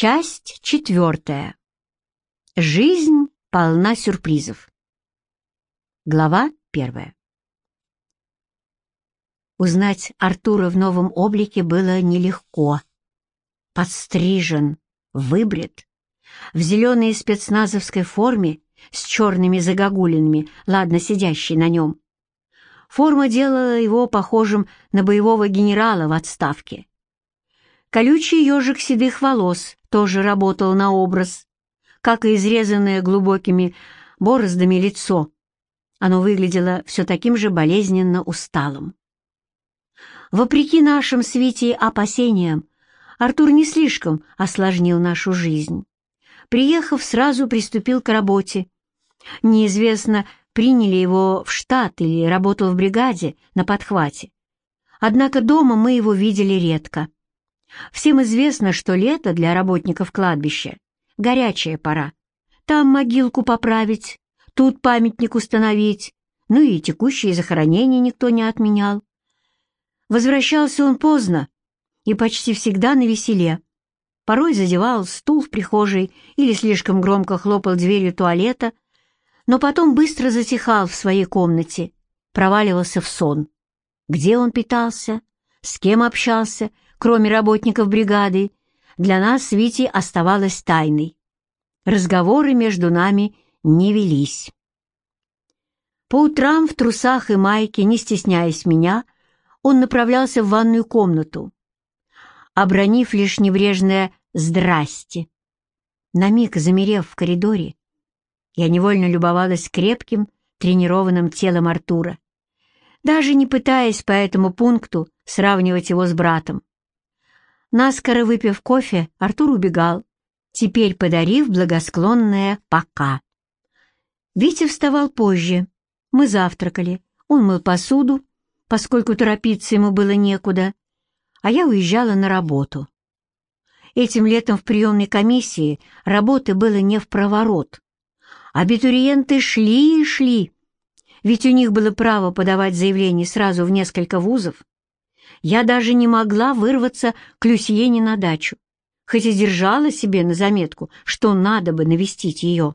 Часть четвертая. Жизнь полна сюрпризов. Глава первая. Узнать Артура в новом облике было нелегко. Подстрижен, выбрит, в зеленой спецназовской форме с черными загогулинами, ладно сидящей на нем. Форма делала его похожим на боевого генерала в отставке. Колючий ежик седых волос тоже работал на образ, как и изрезанное глубокими бороздами лицо. Оно выглядело все таким же болезненно усталым. Вопреки нашим с Витей опасениям, Артур не слишком осложнил нашу жизнь. Приехав, сразу приступил к работе. Неизвестно, приняли его в штат или работал в бригаде на подхвате. Однако дома мы его видели редко. Всем известно, что лето для работников кладбища — горячая пора. Там могилку поправить, тут памятник установить, ну и текущие захоронения никто не отменял. Возвращался он поздно и почти всегда на веселе. Порой задевал стул в прихожей или слишком громко хлопал дверью туалета, но потом быстро затихал в своей комнате, проваливался в сон. Где он питался, с кем общался — кроме работников бригады, для нас с Витей оставалась тайной. Разговоры между нами не велись. По утрам в трусах и майке, не стесняясь меня, он направлялся в ванную комнату, обронив лишь небрежное «здрасте». На миг замерев в коридоре, я невольно любовалась крепким, тренированным телом Артура, даже не пытаясь по этому пункту сравнивать его с братом. Наскоро выпив кофе, Артур убегал, теперь подарив благосклонное «пока». Витя вставал позже. Мы завтракали. Он мыл посуду, поскольку торопиться ему было некуда, а я уезжала на работу. Этим летом в приемной комиссии работы было не в проворот. Абитуриенты шли и шли, ведь у них было право подавать заявление сразу в несколько вузов, я даже не могла вырваться к Люсьене на дачу, хоть и держала себе на заметку, что надо бы навестить ее.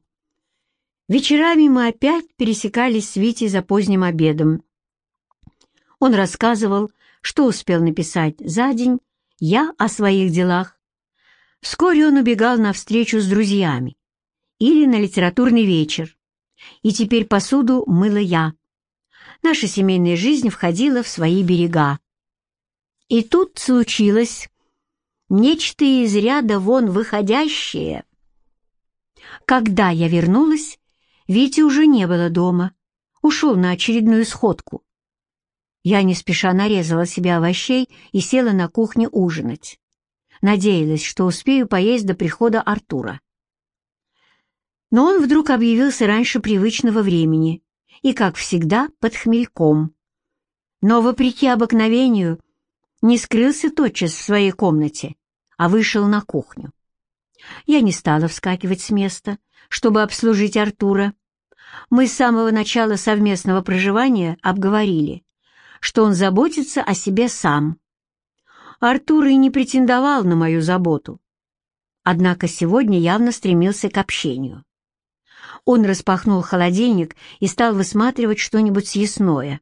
Вечерами мы опять пересекались с Витей за поздним обедом. Он рассказывал, что успел написать за день, я о своих делах. Вскоре он убегал на встречу с друзьями или на литературный вечер, и теперь посуду мыла я. Наша семейная жизнь входила в свои берега. И тут случилось нечто из ряда вон выходящее. Когда я вернулась, Вити уже не было дома, ушел на очередную сходку. Я не спеша нарезала себе овощей и села на кухне ужинать. Надеялась, что успею поесть до прихода Артура. Но он вдруг объявился раньше привычного времени и, как всегда, под хмельком. Но, вопреки обыкновению, не скрылся тотчас в своей комнате, а вышел на кухню. Я не стала вскакивать с места, чтобы обслужить Артура. Мы с самого начала совместного проживания обговорили, что он заботится о себе сам. Артур и не претендовал на мою заботу. Однако сегодня явно стремился к общению. Он распахнул холодильник и стал высматривать что-нибудь съестное.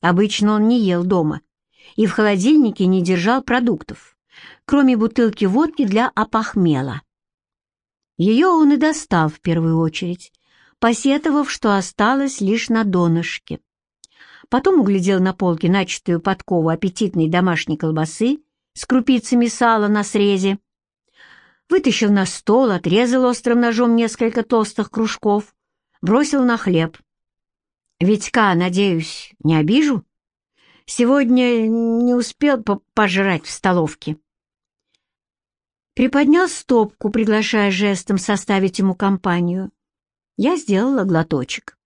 Обычно он не ел дома и в холодильнике не держал продуктов, кроме бутылки водки для опохмела. Ее он и достал в первую очередь, посетовав, что осталось лишь на донышке. Потом углядел на полке начатую подкову аппетитной домашней колбасы с крупицами сала на срезе, вытащил на стол, отрезал острым ножом несколько толстых кружков, бросил на хлеб. «Витька, надеюсь, не обижу?» Сегодня не успел пожрать в столовке. Приподнял стопку, приглашая жестом составить ему компанию. Я сделала глоточек.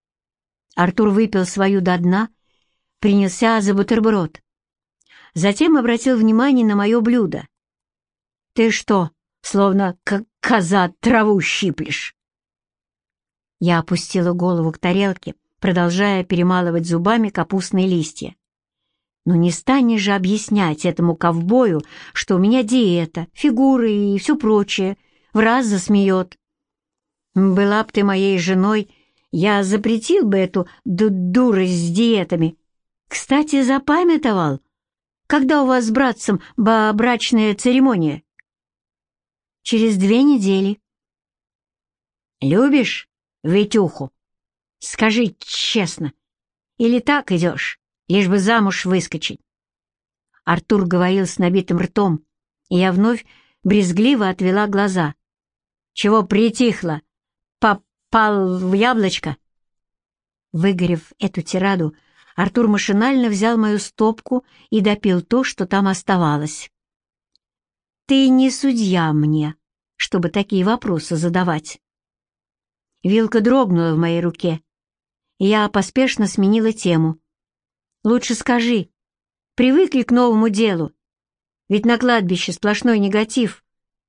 Артур выпил свою до дна, принялся за бутерброд. Затем обратил внимание на мое блюдо. «Ты что, словно как коза траву щиплешь?» Я опустила голову к тарелке, продолжая перемалывать зубами капустные листья. Но не станешь же объяснять этому ковбою, что у меня диета, фигуры и все прочее. В раз засмеет. Была б ты моей женой, я запретил бы эту дурость с диетами. Кстати, запамятовал, когда у вас с братцем брачная церемония? Через две недели. Любишь Витюху? Скажи честно. Или так идешь, лишь бы замуж выскочить? Артур говорил с набитым ртом, и я вновь брезгливо отвела глаза. Чего притихло? Попал в яблочко? Выгорев эту тираду, Артур машинально взял мою стопку и допил то, что там оставалось. «Ты не судья мне, чтобы такие вопросы задавать». Вилка дрогнула в моей руке, и я поспешно сменила тему. «Лучше скажи, привыкли к новому делу? Ведь на кладбище сплошной негатив.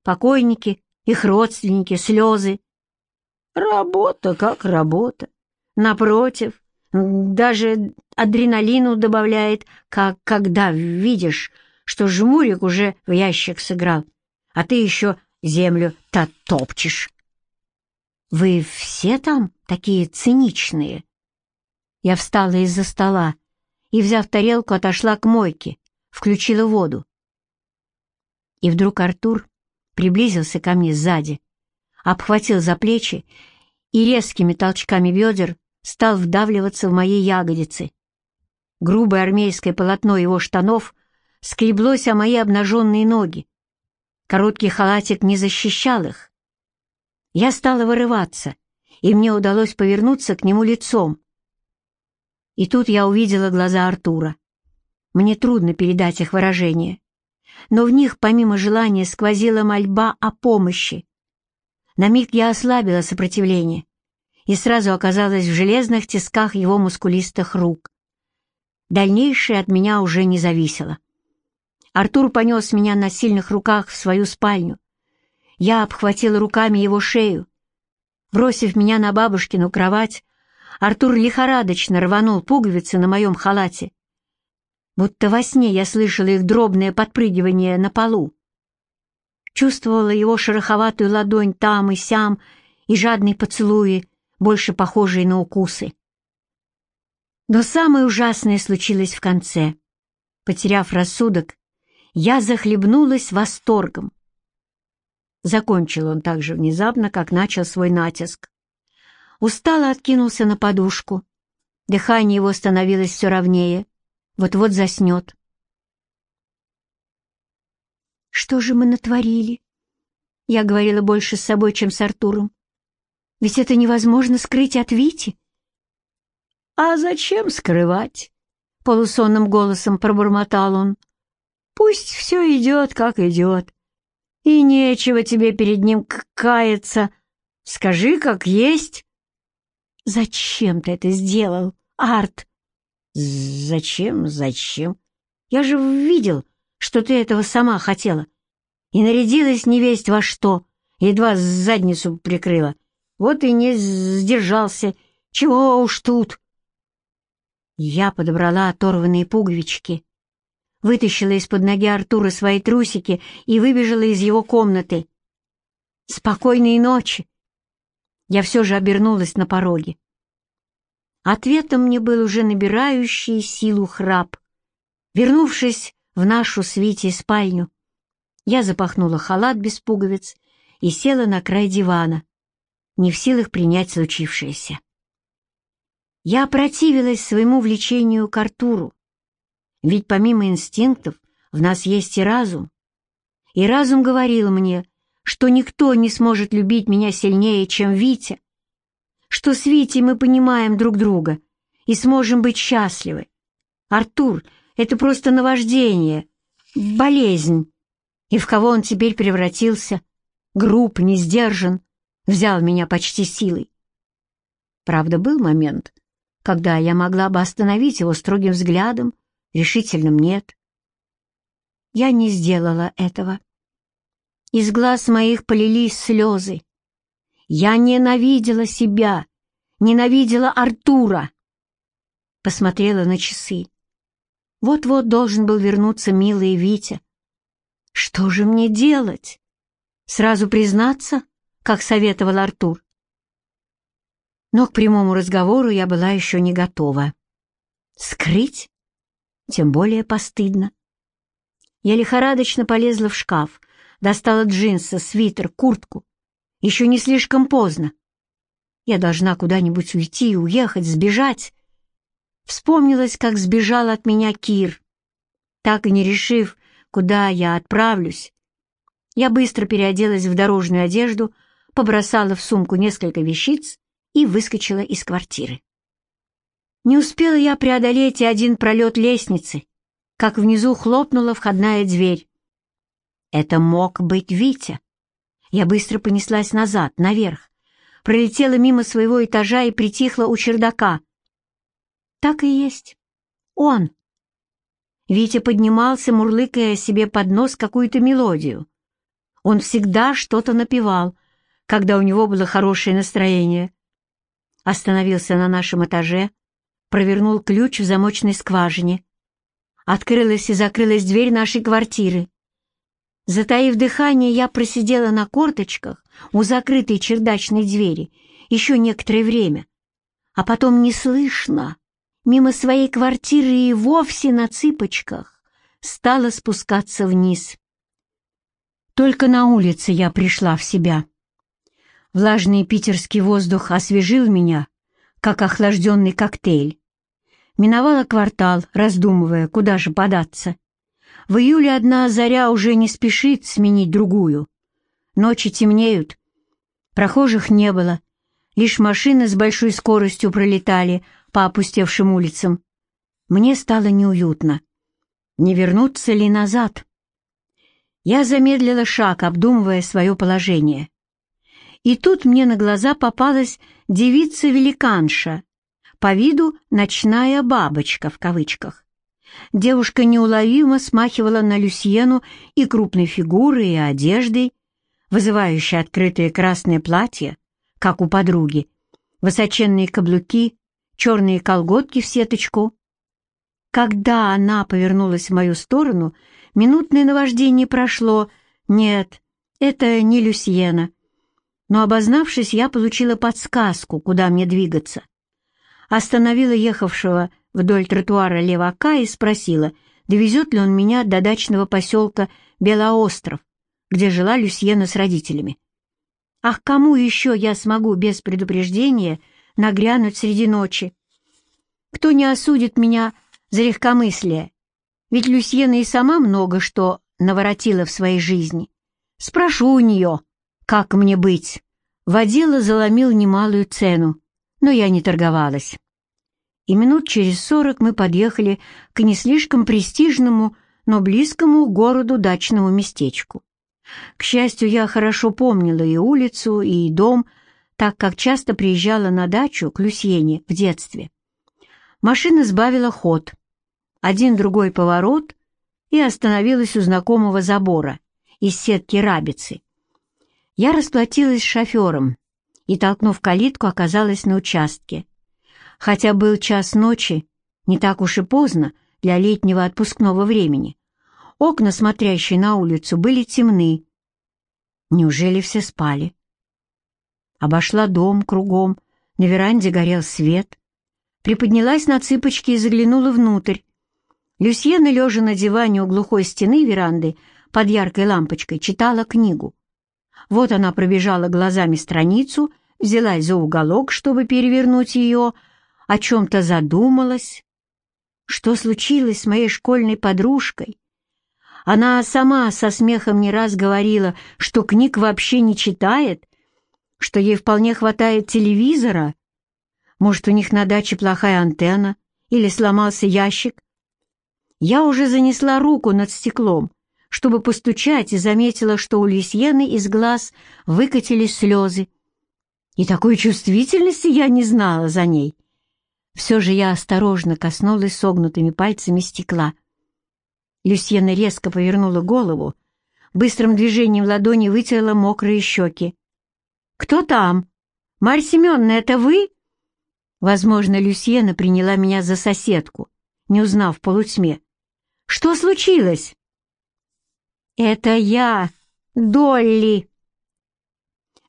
Покойники, их родственники, слезы». «Работа как работа. Напротив, даже адреналину добавляет, как когда видишь, что жмурик уже в ящик сыграл, а ты еще землю-то топчешь. Вы все там такие циничные? Я встала из-за стола и, взяв тарелку, отошла к мойке, включила воду. И вдруг Артур приблизился ко мне сзади, обхватил за плечи и резкими толчками бедер стал вдавливаться в мои ягодицы. Грубое армейское полотно его штанов скреблось о мои обнаженные ноги. Короткий халатик не защищал их. Я стала вырываться, и мне удалось повернуться к нему лицом. И тут я увидела глаза Артура. Мне трудно передать их выражение, но в них, помимо желания, сквозила мольба о помощи. На миг я ослабила сопротивление, и сразу оказалась в железных тисках его мускулистых рук. Дальнейшее от меня уже не зависело. Артур понес меня на сильных руках в свою спальню. Я обхватила руками его шею. Бросив меня на бабушкину кровать, Артур лихорадочно рванул пуговицы на моем халате. Будто во сне я слышала их дробное подпрыгивание на полу. Чувствовала его шероховатую ладонь там и сям и жадные поцелуи, больше похожие на укусы. Но самое ужасное случилось в конце. Потеряв рассудок, я захлебнулась восторгом. Закончил он так же внезапно, как начал свой натиск. Устало откинулся на подушку. Дыхание его становилось все ровнее. Вот-вот заснет. «Что же мы натворили?» Я говорила больше с собой, чем с Артуром. Ведь это невозможно скрыть от Вити. «А зачем скрывать?» — полусонным голосом пробормотал он. «Пусть все идет, как идет. И нечего тебе перед ним каяться. Скажи, как есть». «Зачем ты это сделал, Арт?» «Зачем, зачем? Я же видел, что ты этого сама хотела. И нарядилась невесть во что, едва задницу прикрыла. Вот и не сдержался. Чего уж тут. Я подобрала оторванные пуговички, вытащила из-под ноги Артура свои трусики и выбежала из его комнаты. «Спокойной ночи!» Я все же обернулась на пороге. Ответом мне был уже набирающий силу храп. Вернувшись в нашу с Витей спальню, я запахнула халат без пуговиц и села на край дивана, не в силах принять случившееся. Я противилась своему влечению к Артуру, ведь помимо инстинктов в нас есть и разум. И разум говорил мне, что никто не сможет любить меня сильнее, чем Витя, что с Витей мы понимаем друг друга и сможем быть счастливы. Артур — это просто наваждение, болезнь. И в кого он теперь превратился? Груб, не сдержан, взял меня почти силой. Правда, был момент, когда я могла бы остановить его строгим взглядом, решительным «нет». Я не сделала этого. Из глаз моих полились слезы. Я ненавидела себя, ненавидела Артура. Посмотрела на часы. Вот-вот должен был вернуться милый Витя. Что же мне делать? Сразу признаться, как советовал Артур? Но к прямому разговору я была еще не готова. Скрыть? Тем более постыдно. Я лихорадочно полезла в шкаф, достала джинсы, свитер, куртку. Еще не слишком поздно. Я должна куда-нибудь уйти, уехать, сбежать. Вспомнилось, как сбежал от меня Кир. Так и не решив, куда я отправлюсь, я быстро переоделась в дорожную одежду, побросала в сумку несколько вещиц и выскочила из квартиры. Не успела я преодолеть и один пролет лестницы, как внизу хлопнула входная дверь. Это мог быть Витя. Я быстро понеслась назад, наверх, пролетела мимо своего этажа и притихла у чердака. Так и есть. Он. Витя поднимался, мурлыкая себе под нос какую-то мелодию. Он всегда что-то напевал, когда у него было хорошее настроение. Остановился на нашем этаже, провернул ключ в замочной скважине. Открылась и закрылась дверь нашей квартиры. Затаив дыхание, я просидела на корточках у закрытой чердачной двери еще некоторое время, а потом неслышно, мимо своей квартиры и вовсе на цыпочках, стала спускаться вниз. Только на улице я пришла в себя. Влажный питерский воздух освежил меня, как охлажденный коктейль. Миновала квартал, раздумывая, куда же податься. В июле одна заря уже не спешит сменить другую. Ночи темнеют. Прохожих не было. Лишь машины с большой скоростью пролетали по опустевшим улицам. Мне стало неуютно. Не вернуться ли назад? Я замедлила шаг, обдумывая свое положение. И тут мне на глаза попалась девица-великанша, по виду «ночная бабочка» в кавычках. Девушка неуловимо смахивала на Люсьену и крупной фигурой, и одеждой, вызывающей открытое красное платье, как у подруги, высоченные каблуки, черные колготки в сеточку. Когда она повернулась в мою сторону, минутное наваждение прошло. Нет, это не Люсьена. Но, обознавшись, я получила подсказку, куда мне двигаться. Остановила ехавшего вдоль тротуара левака и спросила, довезет ли он меня до дачного поселка Белоостров, где жила Люсьена с родителями. Ах, кому еще я смогу без предупреждения нагрянуть среди ночи? Кто не осудит меня за легкомыслие? Ведь Люсьена и сама много что наворотила в своей жизни. Спрошу у нее, как мне быть. Водила заломил немалую цену, но я не торговалась и минут через сорок мы подъехали к не слишком престижному, но близкому городу дачному местечку. К счастью, я хорошо помнила и улицу, и дом, так как часто приезжала на дачу к Люсьене в детстве. Машина сбавила ход. Один-другой поворот и остановилась у знакомого забора из сетки рабицы. Я расплатилась с шофером и, толкнув калитку, оказалась на участке. Хотя был час ночи, не так уж и поздно для летнего отпускного времени. Окна, смотрящие на улицу, были темны. Неужели все спали? Обошла дом кругом, на веранде горел свет. Приподнялась на цыпочки и заглянула внутрь. Люсьена, лежа на диване у глухой стены веранды, под яркой лампочкой, читала книгу. Вот она пробежала глазами страницу, взялась за уголок, чтобы перевернуть ее, о чем-то задумалась. Что случилось с моей школьной подружкой? Она сама со смехом не раз говорила, что книг вообще не читает, что ей вполне хватает телевизора. Может, у них на даче плохая антенна или сломался ящик? Я уже занесла руку над стеклом, чтобы постучать, и заметила, что у Люсьены из глаз выкатились слезы. И такой чувствительности я не знала за ней. Все же я осторожно коснулась согнутыми пальцами стекла. Люсьена резко повернула голову, быстрым движением ладони вытерла мокрые щеки. «Кто там? Марья Семеновна, это вы?» Возможно, Люсьена приняла меня за соседку, не узнав в полутьме. Что случилось?» «Это я, Долли!»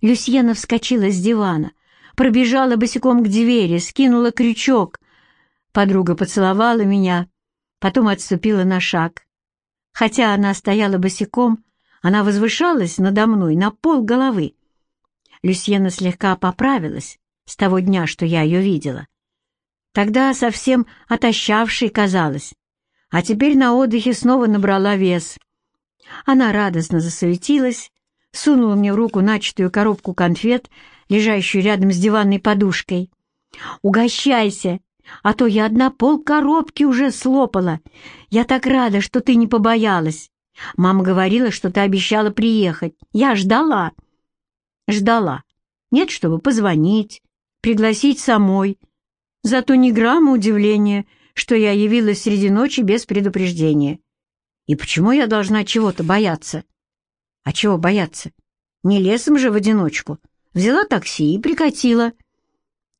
Люсьена вскочила с дивана, пробежала босиком к двери, скинула крючок. Подруга поцеловала меня, потом отступила на шаг. Хотя она стояла босиком, она возвышалась надо мной на пол головы. Люсьена слегка поправилась с того дня, что я ее видела. Тогда совсем отощавшей казалась, а теперь на отдыхе снова набрала вес. Она радостно засуетилась, сунула мне в руку начатую коробку конфет, лежащую рядом с диванной подушкой. «Угощайся, а то я одна пол коробки уже слопала. Я так рада, что ты не побоялась. Мама говорила, что ты обещала приехать. Я ждала». «Ждала. Нет, чтобы позвонить, пригласить самой. Зато ни грамма удивления, что я явилась среди ночи без предупреждения. И почему я должна чего-то бояться? А чего бояться? Не лесом же в одиночку. Взяла такси и прикатила.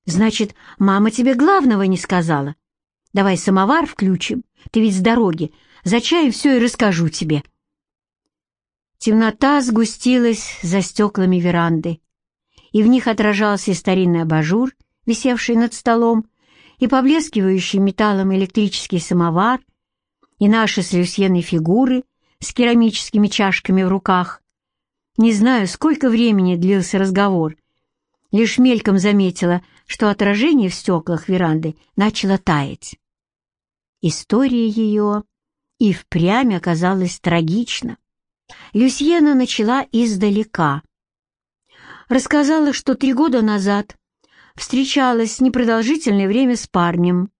Значит, мама тебе главного не сказала. Давай самовар включим, ты ведь с дороги. За чаем все и расскажу тебе. Темнота сгустилась за стеклами веранды, и в них отражался старинный абажур, висевший над столом, и поблескивающий металлом электрический самовар, и наши с Люсьеной фигуры с керамическими чашками в руках. Не знаю, сколько времени длился разговор. Лишь мельком заметила, что отражение в стеклах веранды начало таять. История ее и впрямь оказалась трагична. Люсьена начала издалека. Рассказала, что три года назад встречалась непродолжительное время с парнем,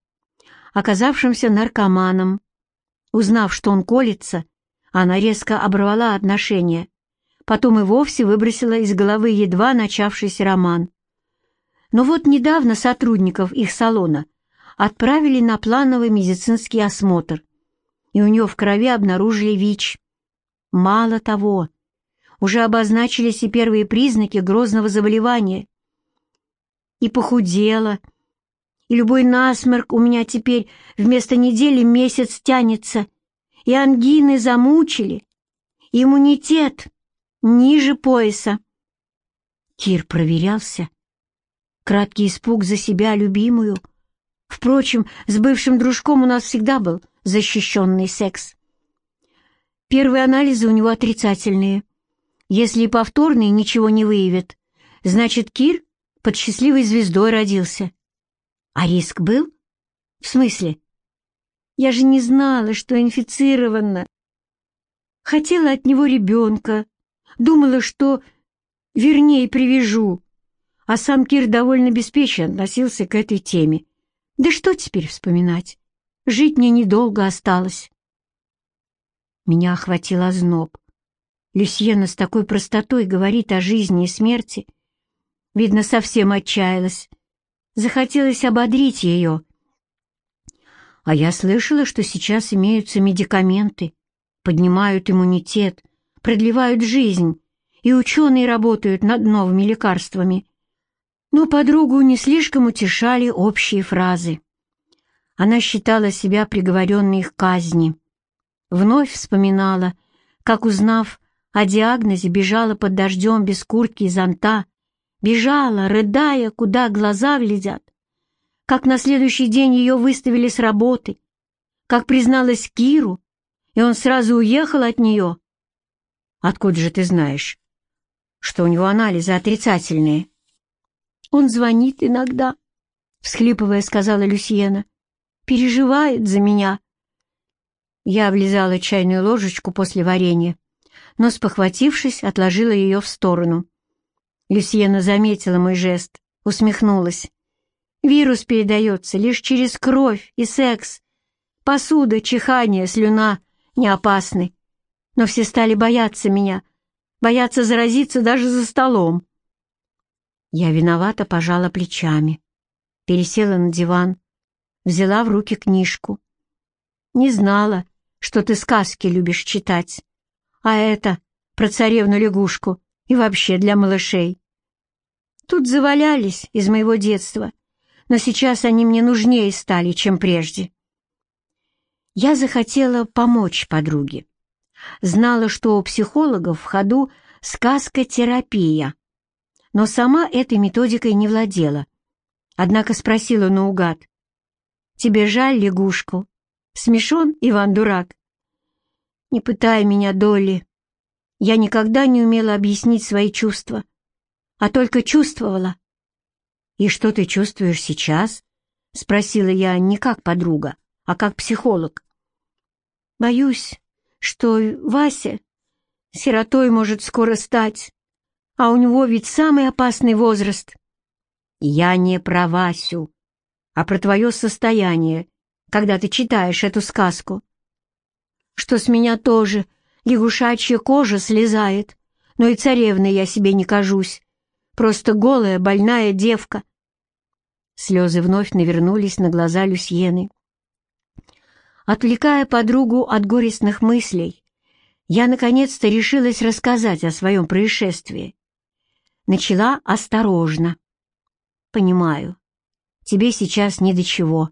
оказавшимся наркоманом. Узнав, что он колется, она резко оборвала отношения потом и вовсе выбросила из головы едва начавшийся роман. Но вот недавно сотрудников их салона отправили на плановый медицинский осмотр, и у нее в крови обнаружили ВИЧ. Мало того, уже обозначились и первые признаки грозного заболевания. И похудела, и любой насморк у меня теперь вместо недели месяц тянется, и ангины замучили, и иммунитет ниже пояса. Кир проверялся. Краткий испуг за себя, любимую. Впрочем, с бывшим дружком у нас всегда был защищенный секс. Первые анализы у него отрицательные. Если повторные ничего не выявят, значит, Кир под счастливой звездой родился. А риск был? В смысле? Я же не знала, что инфицирована. Хотела от него ребенка, Думала, что вернее привяжу. А сам Кир довольно беспечно относился к этой теме. Да что теперь вспоминать? Жить мне недолго осталось. Меня охватил озноб. Люсьена с такой простотой говорит о жизни и смерти. Видно, совсем отчаялась. Захотелось ободрить ее. А я слышала, что сейчас имеются медикаменты, поднимают иммунитет, продлевают жизнь, и ученые работают над новыми лекарствами. Но подругу не слишком утешали общие фразы. Она считала себя приговоренной к казни. Вновь вспоминала, как, узнав о диагнозе, бежала под дождем без куртки и зонта, бежала, рыдая, куда глаза глядят, как на следующий день ее выставили с работы, как призналась Киру, и он сразу уехал от нее, Откуда же ты знаешь, что у него анализы отрицательные? Он звонит иногда, всхлипывая, сказала Люсьена. Переживает за меня. Я облизала чайную ложечку после варенья, но, спохватившись, отложила ее в сторону. Люсьена заметила мой жест, усмехнулась. Вирус передается лишь через кровь и секс. Посуда, чихание, слюна не опасны но все стали бояться меня, бояться заразиться даже за столом. Я виновато пожала плечами, пересела на диван, взяла в руки книжку. Не знала, что ты сказки любишь читать, а это про царевну-лягушку и вообще для малышей. Тут завалялись из моего детства, но сейчас они мне нужнее стали, чем прежде. Я захотела помочь подруге. Знала, что у психологов в ходу сказка-терапия, но сама этой методикой не владела. Однако спросила наугад. «Тебе жаль лягушку? Смешон, Иван-дурак?» «Не пытай меня, Долли. Я никогда не умела объяснить свои чувства, а только чувствовала». «И что ты чувствуешь сейчас?» — спросила я не как подруга, а как психолог. «Боюсь, что Вася сиротой может скоро стать, а у него ведь самый опасный возраст». «Я не про Васю, а про твое состояние, когда ты читаешь эту сказку. Что с меня тоже лягушачья кожа слезает, но и царевной я себе не кажусь, просто голая больная девка». Слезы вновь навернулись на глаза Люсьены. Отвлекая подругу от горестных мыслей, я наконец-то решилась рассказать о своем происшествии. Начала осторожно. «Понимаю, тебе сейчас ни до чего,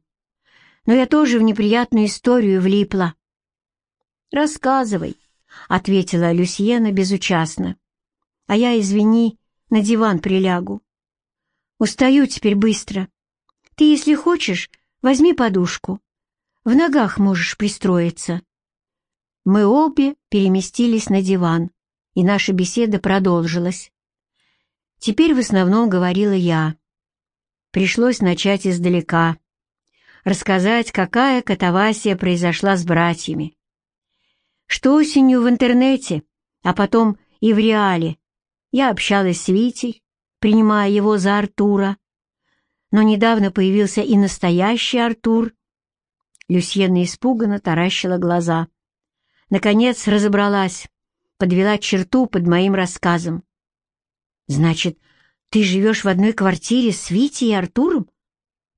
но я тоже в неприятную историю влипла». «Рассказывай», — ответила Люсьена безучастно. «А я, извини, на диван прилягу. Устаю теперь быстро. Ты, если хочешь, возьми подушку. В ногах можешь пристроиться». Мы обе переместились на диван, и наша беседа продолжилась. Теперь в основном говорила я. Пришлось начать издалека, рассказать, какая катавасия произошла с братьями. Что осенью в интернете, а потом и в реале, я общалась с Витей, принимая его за Артура. Но недавно появился и настоящий Артур, Люсьена испуганно таращила глаза. Наконец разобралась, подвела черту под моим рассказом. «Значит, ты живешь в одной квартире с Витей и Артуром?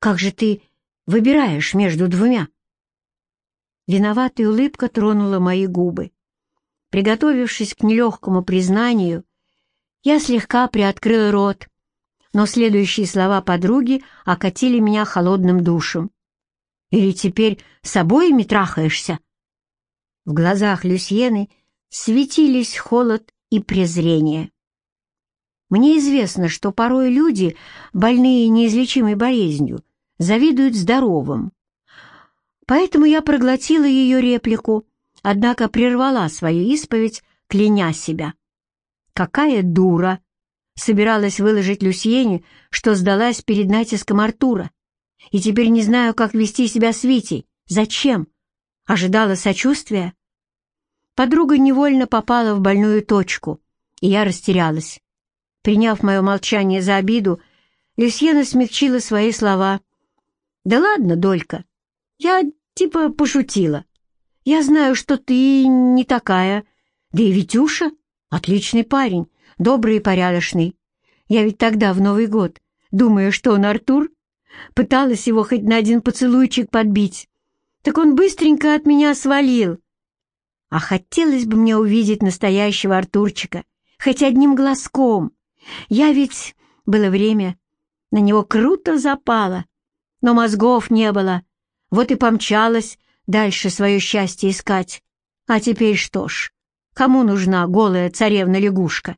Как же ты выбираешь между двумя?» Виноватая улыбка тронула мои губы. Приготовившись к нелегкому признанию, я слегка приоткрыл рот, но следующие слова подруги окатили меня холодным душем. Или теперь с обоими трахаешься?» В глазах Люсьены светились холод и презрение. Мне известно, что порой люди, больные неизлечимой болезнью, завидуют здоровым. Поэтому я проглотила ее реплику, однако прервала свою исповедь, кляня себя. Какая дура! Собиралась выложить Люсьене, что сдалась перед натиском Артура и теперь не знаю, как вести себя с Витей. Зачем? Ожидала сочувствия? Подруга невольно попала в больную точку, и я растерялась. Приняв мое молчание за обиду, Люсьена смягчила свои слова. «Да ладно, Долька, я типа пошутила. Я знаю, что ты не такая. Да и Витюша — отличный парень, добрый и порядочный. Я ведь тогда, в Новый год, думаю, что он Артур, Пыталась его хоть на один поцелуйчик подбить. Так он быстренько от меня свалил. А хотелось бы мне увидеть настоящего Артурчика, хоть одним глазком. Я ведь, было время, на него круто запала, но мозгов не было. Вот и помчалась дальше свое счастье искать. А теперь что ж, кому нужна голая царевна-лягушка?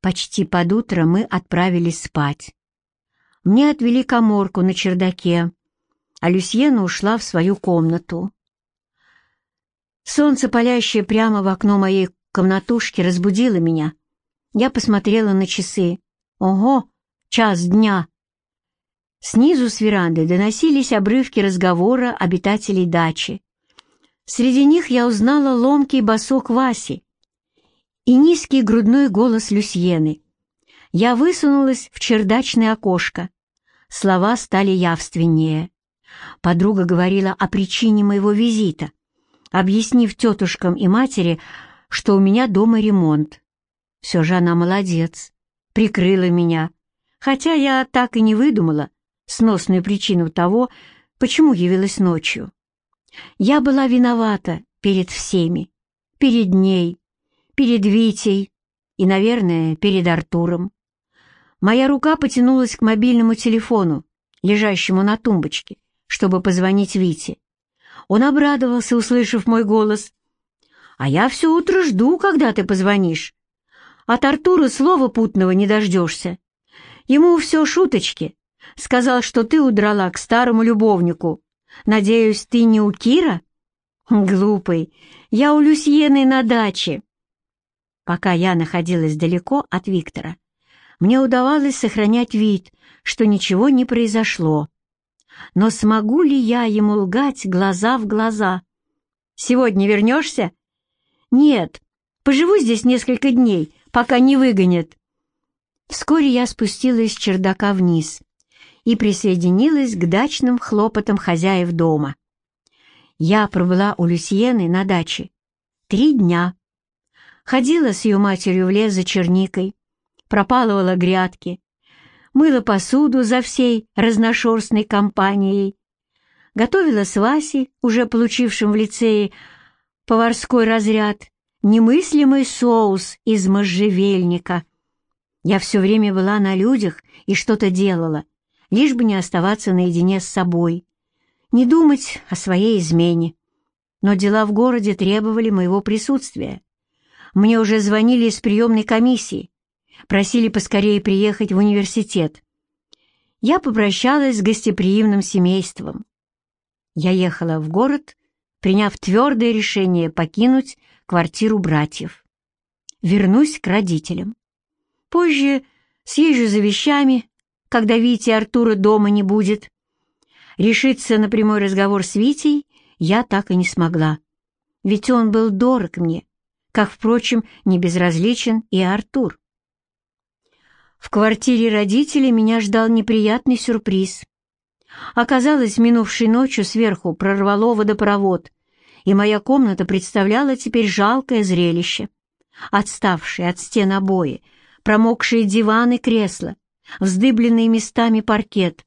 Почти под утро мы отправились спать. Мне отвели коморку на чердаке, а Люсьена ушла в свою комнату. Солнце, палящее прямо в окно моей комнатушки, разбудило меня. Я посмотрела на часы. Ого, час дня! Снизу с веранды доносились обрывки разговора обитателей дачи. Среди них я узнала ломкий босок Васи и низкий грудной голос Люсьены. Я высунулась в чердачное окошко слова стали явственнее. Подруга говорила о причине моего визита, объяснив тетушкам и матери, что у меня дома ремонт. Все же она молодец, прикрыла меня, хотя я так и не выдумала сносную причину того, почему явилась ночью. Я была виновата перед всеми, перед ней, перед Витей и, наверное, перед Артуром. Моя рука потянулась к мобильному телефону, лежащему на тумбочке, чтобы позвонить Вите. Он обрадовался, услышав мой голос. «А я все утро жду, когда ты позвонишь. От Артура слова путного не дождешься. Ему все шуточки. Сказал, что ты удрала к старому любовнику. Надеюсь, ты не у Кира?» «Глупый, я у Люсьены на даче». Пока я находилась далеко от Виктора, мне удавалось сохранять вид, что ничего не произошло. Но смогу ли я ему лгать глаза в глаза? «Сегодня вернешься?» «Нет, поживу здесь несколько дней, пока не выгонят». Вскоре я спустилась с чердака вниз и присоединилась к дачным хлопотам хозяев дома. Я пробыла у Люсьены на даче три дня. Ходила с ее матерью в лес за черникой, пропалывала грядки, мыла посуду за всей разношерстной компанией, готовила с Васей, уже получившим в лицее поварской разряд, немыслимый соус из можжевельника. Я все время была на людях и что-то делала, лишь бы не оставаться наедине с собой не думать о своей измене. Но дела в городе требовали моего присутствия. Мне уже звонили из приемной комиссии, просили поскорее приехать в университет. Я попрощалась с гостеприимным семейством. Я ехала в город, приняв твердое решение покинуть квартиру братьев. Вернусь к родителям. Позже съезжу за вещами, когда Вити Артура дома не будет. Решиться на прямой разговор с Витей я так и не смогла, ведь он был дорог мне, как, впрочем, не безразличен и Артур. В квартире родителей меня ждал неприятный сюрприз. Оказалось, минувшей ночью сверху прорвало водопровод, и моя комната представляла теперь жалкое зрелище. Отставшие от стен обои, промокшие диваны, кресла, вздыбленные местами паркет,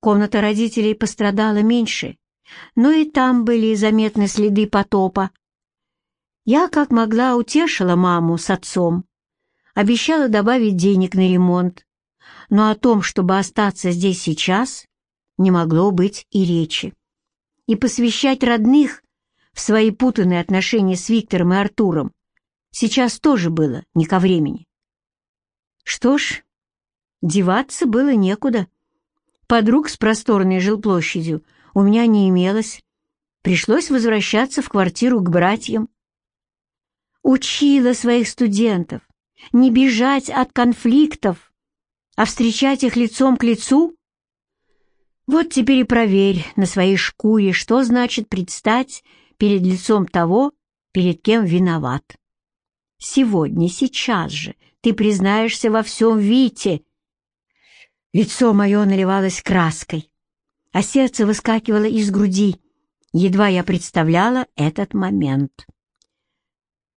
Комната родителей пострадала меньше, но и там были заметны следы потопа. Я, как могла, утешила маму с отцом, обещала добавить денег на ремонт, но о том, чтобы остаться здесь сейчас, не могло быть и речи. И посвящать родных в свои путанные отношения с Виктором и Артуром сейчас тоже было не ко времени. Что ж, деваться было некуда. Подруг с просторной жилплощадью у меня не имелось. Пришлось возвращаться в квартиру к братьям. Учила своих студентов не бежать от конфликтов, а встречать их лицом к лицу. Вот теперь и проверь на своей шкуре, что значит предстать перед лицом того, перед кем виноват. Сегодня, сейчас же, ты признаешься во всем Вите, Лицо мое наливалось краской, а сердце выскакивало из груди. Едва я представляла этот момент.